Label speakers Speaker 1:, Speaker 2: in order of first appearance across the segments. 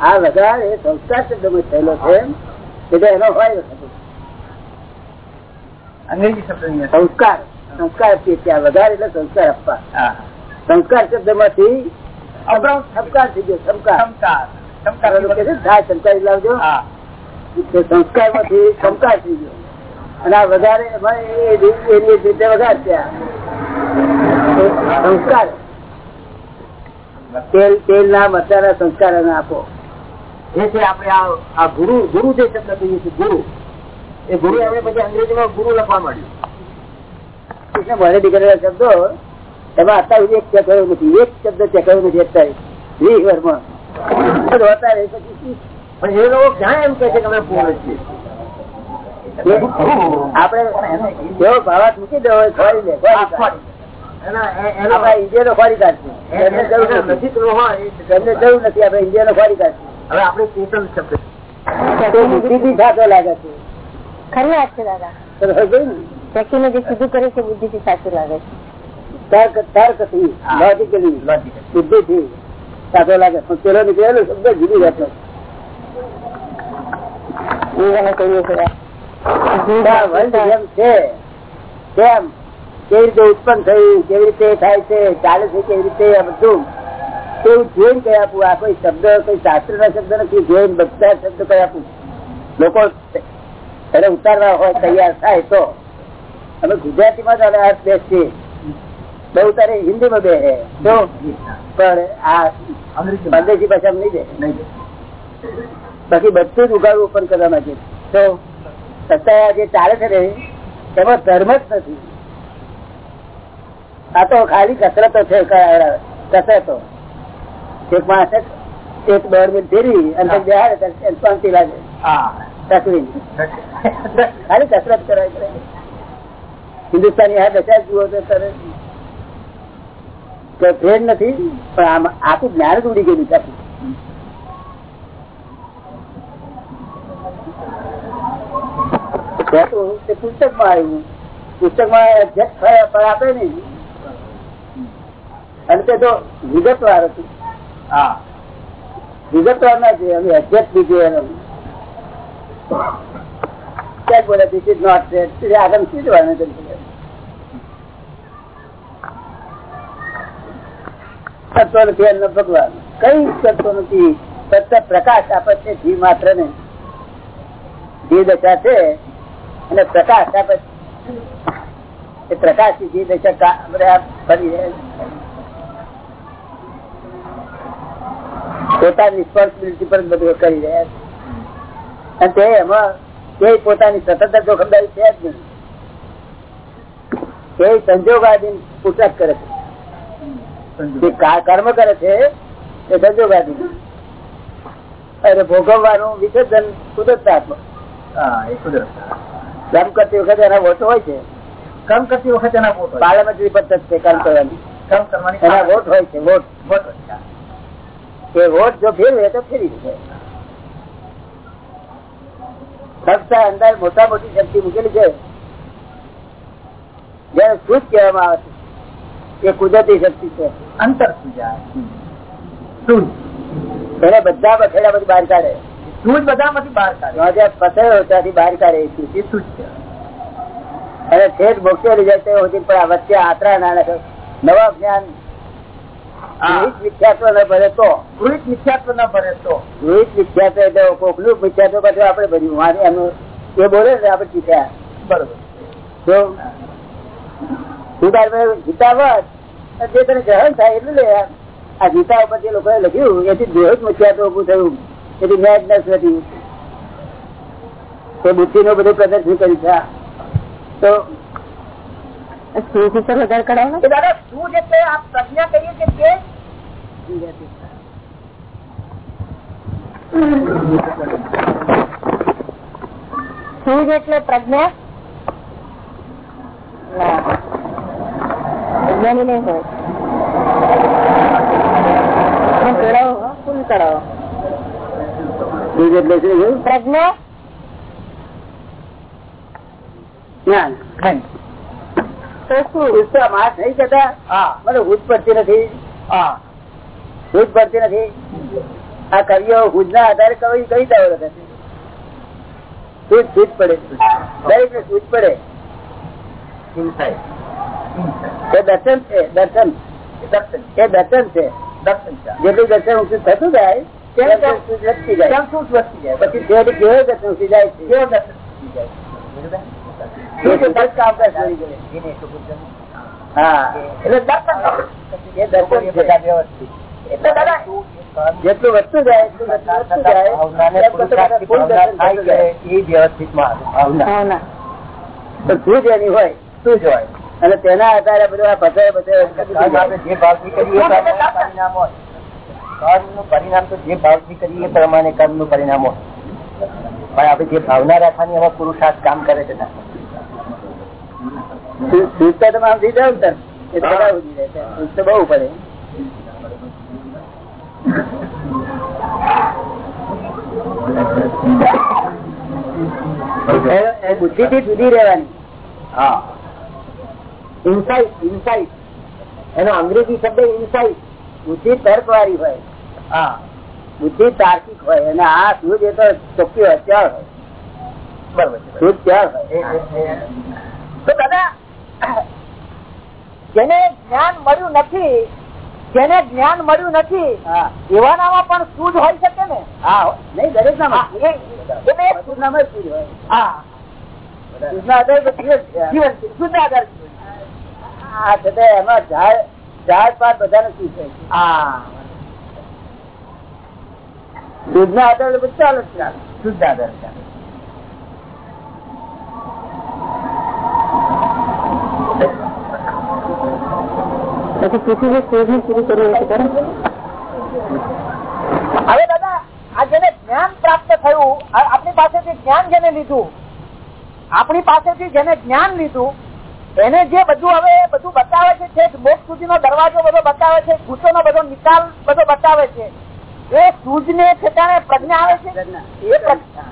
Speaker 1: આ વઘાર એ સંસ્કાર શબ્દમાં થયેલો છે એટલે એનો હોય
Speaker 2: અંગ્રેજી શબ્દ
Speaker 1: સંસ્કાર સંસ્કાર આપીએ છીએ આ વગાર એટલે સંસ્કાર આપવા સંસ્કાર શબ્દમાંથી સંસ્કાર થઈ ગયો સંસ્કાર. સંસ્કાર. લાવજો સંસ્કારમાંથી સંસ્કાર થઈ ગયો. અને આ વધારે એની રીતે ત્યાં સંસ્કાર. તેલ તેલ ના મસાલા સંસ્કાર આપો.
Speaker 2: એ છે આપણે આ ગુરુ ગુરુ જે શબ્દ કહીએ છીએ ગુરુ. એ ગુરુ હવે પછી અંગ્રેજીમાં ગુરુ લખવા માંડ્યું.
Speaker 1: કૃષ્ણ ભરે દીકરેલા શબ્દો એમાં અત્યારે એક ચેકાયું નથી એક શબ્દ ચેકાયું નથી અત્યારે. વીસ વર્ષમાં.
Speaker 2: પણ એ લોકો ક્યાં એમ કે છે કે અમે પૂર્ણ છીએ?
Speaker 1: આપડે જેવો ભાવાત મૂકી દેવો ખોરી લે ઇન્ડિયા નો ખોરી કાઢશે. એમને જરૂર નથી. એમને જરૂર નથી આપડે ઇન્ડિયા નો ખોરી કાઢશે.
Speaker 2: હવે આપણે ચેતન શબ્દ
Speaker 1: સાચો લાગે છે.
Speaker 3: ખરી વાત છે દાદા. સીધું કરે છે બુદ્ધિ થી સાચું લાગે છે.
Speaker 1: તર્ક તર્કથી લોજિકલી બુદ્ધિ થી. સાચો લાગે પણ પેલો નીકળેલો શબ્દ જુદી રહેતો કેવી રીતે ઉત્પન્ન થયું કેવી રીતે થાય છે ચાલે છે કેવી રીતે બધું. તેવું જોઈને કઈ આપું આ કોઈ શબ્દ કોઈ શાસ્ત્ર ના શબ્દ નથી જોઈને બધા શબ્દ કઈ આપું. લોકો એને ઉતારવા હોય તૈયાર થાય તો. અમે ગુજરાતી માં જ અર્થ બેસીએ. બહુ તારે હિન્દી માં બે તો? પણ આ અંગ્રેજી ભાષા નહીં દે બાકી બધું જ ઉગાડવું પણ કરવા માંગે તો સત્તા જે ચાલે છે ને એમાં ધર્મ જ નથી. આ તો ખાલી કસરતો છે કસરતો. એક માણસે એક દોઢ મિનિટ ફેરી અને શાંતિ લાગે. તકલીફ. ખાલી કસરત કરાય હિન્દુસ્તાની હા દશા જુઓ તો ટ્રેન નથી પણ આમ આખું જ્ઞાન જ ઉડી ગયેલું છે. પુસ્તકમાં આવ્યું. પુસ્તકમાં આપે નઈ અને તે તો વિગતવાર હતું. હા. વિગતવાર ના છે અમે અધ્યક્ષ બીજું ક્યાંક બોલે ધીસ ઇઝ નોટ આગળ શીખવાનું કરતો નથી, એમનો ભગવાન. કઈ તત્વ નથી? ફક્ત પ્રકાશ આપે છે, જીવ માત્ર ને જીવ દશા છે, અને પ્રકાશ આપે છે. પ્રકાશ જીવ દશા પોતાની રિસ્પોન્સિબિલિટી પર બધું કરી રહ્યા છે. અને તે એમાં તે પોતાની સતત જોખમદારી છે જ નહીં. તે કરે છે. કર્મ કરે છે એ સંજોગાધીન અને ભોગવવાનું વિસર્જન કુદરતા. કર્મ કરતી વખતે એના વોટો હોય છે?
Speaker 2: કર્મ કરતી વખતે એના વોટ
Speaker 1: પાર્લામેન્ટરી પદ્ધત છે કર્મ કરવાની.
Speaker 2: કામ કરવાની
Speaker 1: એના વોટ હોય છે વોટ.
Speaker 2: વોટ
Speaker 1: એ વોટ જો ફેરવે તો ફેરી શકે. ફક્ત અંદર મોટા મોટી શક્તિ મૂકેલી છે. જેને શુદ્ધ કહેવામાં આવે છે? એ કુદરતી શક્તિ છે.
Speaker 2: અંતર સુજા શું
Speaker 1: એને બધા બથેડા બધી બહાર કાઢે.
Speaker 2: તું જ બધામાંથી બહાર કાઢે.
Speaker 1: પથેડો ત્યાંથી બહાર કાઢે એ
Speaker 2: શું છે
Speaker 1: અને છેદ મોક્ષે લઈ જાય તો પણ વચ્ચે આતરા ના નાખે નવા જ્ઞાન મિથ્યાત્વ ન ભરે તો?
Speaker 2: ગૃહિત મિથ્યાત્વ ન ભરે તો?
Speaker 1: ગૃહિત મિથ્યાત્વ એટલે કોકલું મિથ્યાત્વ પાછું આપણે ભર્યું. મારે એનું એ બોલે ને આપણે ચીઠ્યા
Speaker 2: બરોબર.
Speaker 1: તો તું તાર ગીતાવત જે તને ગ્રહણ થાય એટલું લે આ ગીતા ઉપર જે લોકોએ લખ્યું એથી દેહ જ મથ્યાત્વ ઉભું થયું. એથી મેડનેસ નથી તે બુદ્ધિ નું બધું પ્રદર્શન કર્યું છે તો
Speaker 2: દાદા શું પ્રજ્ઞા કરીએ છીએ તે?
Speaker 3: સૂજ એટલે પ્રજ્ઞા? ના નહીં હોય.
Speaker 1: નથી. આ કવિઓ ના આધારે કવિ કઈ દાવો લખે છે. પડે. દરેક ને સૂજ પડે એ દર્શન છે દર્શન.
Speaker 2: દર્શન
Speaker 1: એ દર્શન છે. જેટલું દર્શન ઊંચું થતું જાય વધતી જાય.
Speaker 2: જાય?
Speaker 1: પછી દર્શન ઊંચી જાય
Speaker 2: દર્શન
Speaker 1: એ.
Speaker 2: વ્યવસ્થિત.
Speaker 1: જેટલું વધતું જાય વધતું
Speaker 2: ભાવના. એ
Speaker 1: તો સૂજ એની હોય?
Speaker 2: શું જોવાય
Speaker 1: અને તેના આધારે બધું આ બધા
Speaker 2: કર્મ આપણે જે ભાવથી કરીએ એ પ્રમાણે પરિણામ હોય. કર્મનું પરિણામ તો જે ભાવથી કરીએ એ પ્રમાણે કર્મનું પરિણામ હોય. પણ આપણે જે ભાવના રાખવાની એમાં પુરુષાર્થ કામ કરે છે
Speaker 1: તમે આમ થઈ જાવ ને તો બહુ પડે. એ- એ બુદ્ધિથી જુદી રહેવાની.
Speaker 2: હા. ઇન્સાઇટ ઇન્સાઇટ એનો અંગ્રેજી શબ્દ ઇન્સાઇટ
Speaker 1: બુદ્ધિ તર્ક વાળી હોય.
Speaker 2: હા.
Speaker 1: બુદ્ધિ તાર્કિક હોય. અને આ સૂજ એ તો ચોખ્ખી હોય.
Speaker 2: બરોબર.
Speaker 1: સૂજ હોય.
Speaker 4: તો દાદા જેને જ્ઞાન મળ્યું નથી જેને જ્ઞાન મળ્યું નથી પણ સૂઝ હોય શકે ને
Speaker 1: હા. નહીં દરેક સૂજ નામાં સૂજ હોય
Speaker 4: હા,
Speaker 1: સૂજના આધારે.
Speaker 4: જીવન આધાર છે.
Speaker 1: છતાં એમાં ઝાડ ઝાડ પાત બધાને છે
Speaker 4: હા
Speaker 1: આધારે બધું ચાલે જ ચાલે.
Speaker 2: શુદ્ધ આધાર.
Speaker 4: હવે દાદા આ જેને જ્ઞાન પ્રાપ્ત થયું આપણી પાસેથી જ્ઞાન જેને લીધું આપણી પાસેથી જેને જ્ઞાન લીધું એને જે બધું હવે બધું બતાવે છે છેક મોક્ષ સુધીનો દરવાજો બધો બતાવે છે ગુસ્સોનો બધો નિકાલ બધો બતાવે છે એ સૂજ ને ઠેકાણે પ્રજ્ઞા આવે છે. એ પ્રજ્ઞા.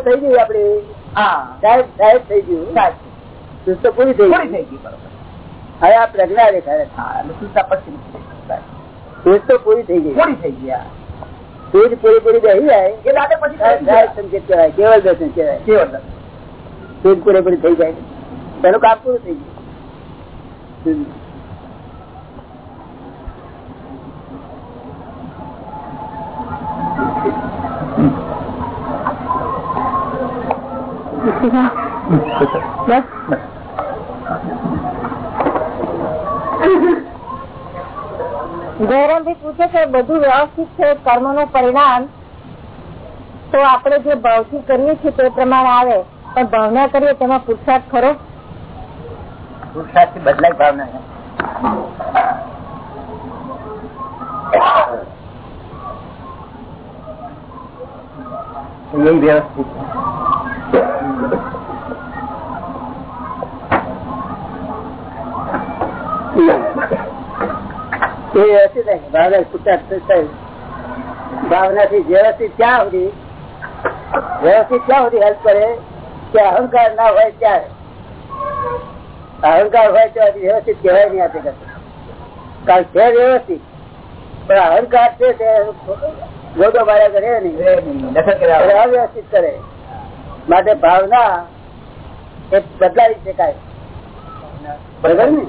Speaker 1: થઈ ગઈ આપડી.
Speaker 4: હા.
Speaker 1: સાહેબ સાહેબ થઈ ગયું.
Speaker 4: સાચું.
Speaker 1: સૂજ પૂરી થઈ
Speaker 4: પૂરી
Speaker 1: ગઈ.
Speaker 4: થઈ ગઈ
Speaker 1: હવે આ પ્રજ્ઞા
Speaker 4: પછી
Speaker 1: સૂજ પૂરી થઈ ગઈ.
Speaker 4: પૂરી થઈ ગયા
Speaker 1: સૂજ પૂરી પૂરી બેસી જાય.
Speaker 4: એ દાદા પછી ગયા.
Speaker 1: સંકેત કહેવાય. કેવળ દર્શન કહેવાય.
Speaker 4: કેવળ દર્શન.
Speaker 1: સૂજ પૂરેપૂરી થઈ જાય. એનું કામ પૂરું થઈ ગયું.
Speaker 3: ગૌરવભાઈ પૂછે કે બધું વ્યવસ્થિત છે કર્મનું પરિણામ. તો આપણે જે ભાવથી કરીએ છીએ તે પ્રમાણે આવે. પણ ભાવના કરીએ તેમાં પુરસાદ ખરો?
Speaker 2: પુરુષાર્થથી બદલાય ભાવના છે. એ વ્યવસ્થિત
Speaker 1: ભાવના પુરુષાર્થ થાય. ભાવનાથી વ્યવસ્થિત ક્યાં સુધી? વ્યવસ્થિત ક્યાં સુધી હેલ્પ કરે? કે અહંકાર ના હોય ત્યારે? અહંકાર હોય તો વ્યવસ્થિત કહેવાય નહીં આપે કરતા કારણ છે વ્યવસ્થિત. પણ અહંકાર છે તે ગોદો માર્યા કરે નહીં અવ્યવસ્થિત કરે. માટે ભાવના એ બદલાવી શકાય. બરાબર ને.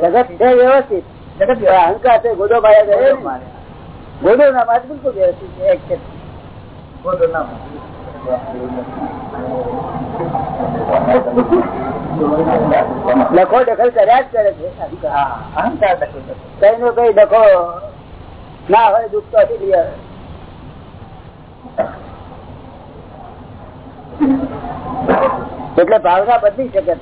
Speaker 1: જગત છે વ્યવસ્થિત. જગત અહંકાર છે ગોદો માર્યા કરે નહીં. ગોદો ના મારે બિલકુલ વ્યવસ્થિત છે એક છે
Speaker 2: બોલો ના.
Speaker 1: લખો દખલ કર્યા જ કરે છે અહંકાર.
Speaker 2: હા, અહંકાર દખલ કરે.
Speaker 1: કઈ નો કઈ ડખો ના હોય દુઃખ તો હજી લઈ આવે. એટલે ભાવના બદલી શકે છે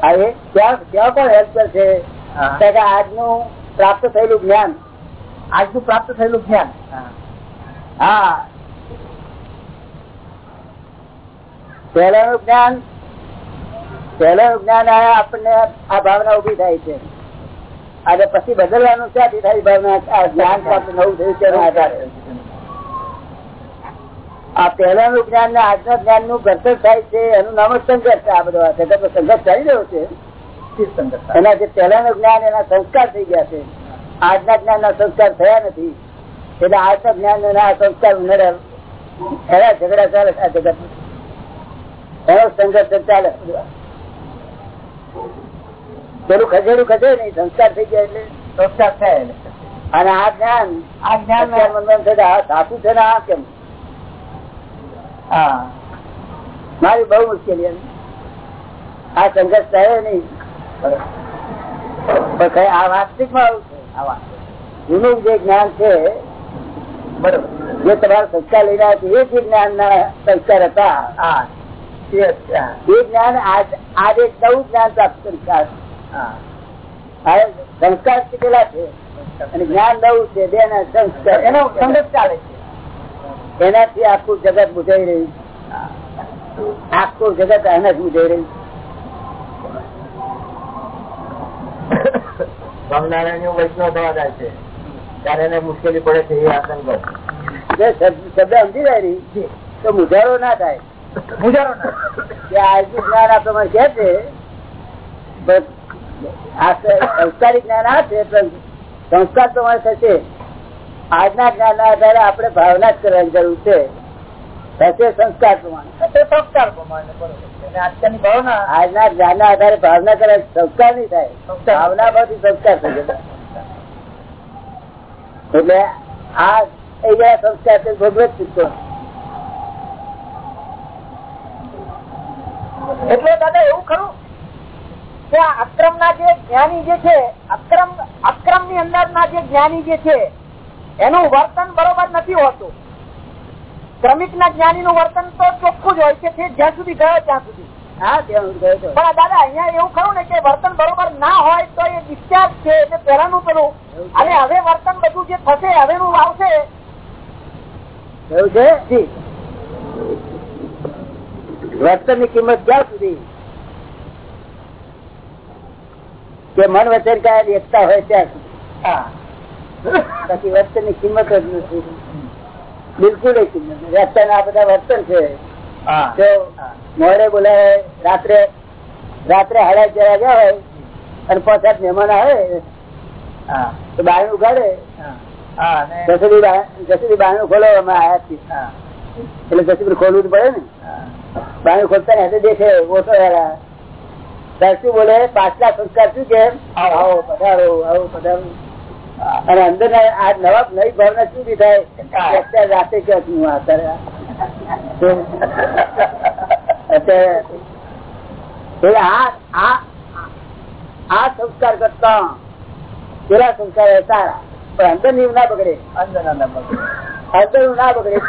Speaker 1: આ એ ત્યાં ત્યાં પણ હેલ્પ કરશે
Speaker 2: હા.
Speaker 1: કારણ કે આજનું પ્રાપ્ત થયેલું જ્ઞાન.
Speaker 4: આજનું પ્રાપ્ત થયેલું જ્ઞાન.
Speaker 2: હા.
Speaker 1: પહેલાનું જ્ઞાન પહેલાનું જ્ઞાન આપણને આ ભાવના ઊભી થાય છે. અને પછી બદલવાનું ક્યાંથી થાય ભાવના? જ્ઞાન પ્રાપ્ત નવું થયું તેના આધારે. આ પહેલાનું જ્ઞાન ને આજના જ્ઞાનનું ઘર્ષણ થાય છે, એનું નામ જ સંઘર્ષ છે આ બધો સંઘર્ષ ચાલી રહ્યો છે. એના જે પહેલાનું જ્ઞાન એના સંસ્કાર થઈ ગયા છે. આજના જ્ઞાન ના સંસ્કાર થયા નથી. એટલે આજના જ્ઞાન ના સંસ્કાર ઉમેરા એના ઝઘડા ચાલે આ જગત એનો સંઘર્ષ ચાલે. પેલું ખસેડું ખસે નહીં સંસ્કાર થઈ ગયા એટલે.
Speaker 2: સંસ્કાર થાય
Speaker 1: અને આ જ્ઞાન
Speaker 2: આ જ્ઞાન
Speaker 1: મનમાં થશે આ સાચું છે ને આ કેમ?
Speaker 2: હા.
Speaker 1: મારી બહુ મુશ્કેલી આ સંઘર્ષ થયો નહીં. પણ કઈ આ વાસ્તવિકમાં આવું છે? આ વાસ્તવિક. જૂનું જે જ્ઞાન છે
Speaker 2: બરોબર.
Speaker 1: જે તમારા સંસ્કાર લઈ રહ્યા છે એ જ જ્ઞાન ના સંસ્કાર હતા. એ જ્ઞાન આજે નવું જ્ઞાન પ્રાપ્ત કરી છે.
Speaker 2: હા.
Speaker 1: આ સંસ્કાર શીખેલા છે અને જ્ઞાન નવું છે બે ના સંસ્કાર.
Speaker 2: એનો સંગત ચાલે છે.
Speaker 1: એનાથી આખું જગત બુજાઈ રહ્યું આખું જગત એને જ બુજાઈ રહ્યું
Speaker 2: સ્વામિનારાયણ વૈષ્ણવ થવા જાય છે. ત્યારે એને મુશ્કેલી પડે છે એ આસંગો
Speaker 1: જે શબ્દ શબ્દ સમજી જાય રહી તો મુજારો ના થાય.
Speaker 2: મુજારો ના
Speaker 1: કે આજનું જ્ઞાન આ પ્રમાણે કે છે સંસ્કારી જ્ઞાન આ છે સંસ્કાર તમારે થશે. આજના જ્ઞાન ના આધારે આપણે ભાવના જ કરવાની જરૂર છે. સંસ્કાર પ્રમાણે. આજના જ્ઞાન ના આધારે ભાવના કરે સંસ્કાર નહીં થાય. ભાવના પરથી સંસ્કાર થઈ એટલે આ એ ગયા સંસ્કાર છે ભગવત ચિત્તો
Speaker 4: એટલે દાદા એવું ખરું કે અક્રમ ના જે જ્ઞાની જે છે અક્રમ અક્રમની અંદર ના જે જ્ઞાની જે છે એનું વર્તન બરોબર નથી હોતું. ક્રમિક ના જ્ઞાની નું વર્તન તો ચોખ્ખું જ હોય છે જ્યાં સુધી ગયો ત્યાં સુધી. પણ દાદા અહિયાં એવું ખરું ને કે વર્તન બરોબર ના હોય તો એ ડિસ્ચાર્જ છે એટલે પેલાનું પેલું. અને હવે વર્તન બધું જે થશે હવેનું આવશે.
Speaker 1: એવું છે? વર્તનની કિંમત ક્યાં સુધી? કે મન વચન કાયા એકતા હોય ત્યાં સુધી. બાકી વર્તનની કિંમત જ નથી. બિલકુલ કિંમત આ બધા વર્તન છે. મોડે બોલાય રાત્રે રાત્રે હાડા જરા ગયા હોય અને પાંચ સાત મહેમાન આવે તો બારણું ઉગાડે ખોલો અમે આયા છીએ. એટલે જસુદી ખોલવું જ પડે ને. બારણું ખોલતા ને હાથે દેખે ઓછો શું બોલે પાછલા સંસ્કાર શું કેમ
Speaker 2: આવો.
Speaker 1: પધારો આવો પધારો. અને અંદર આ નવા નવી ભાવના શું થાય? અત્યારે રાતે ક્યાં છું અત્યારે? અત્યારે આ આ આ સંસ્કાર કરતા પેલા સંસ્કાર સારા પણ અંદરની ના બગડે.
Speaker 2: અંદર ના બગડે.
Speaker 1: અંદર ના બગડે.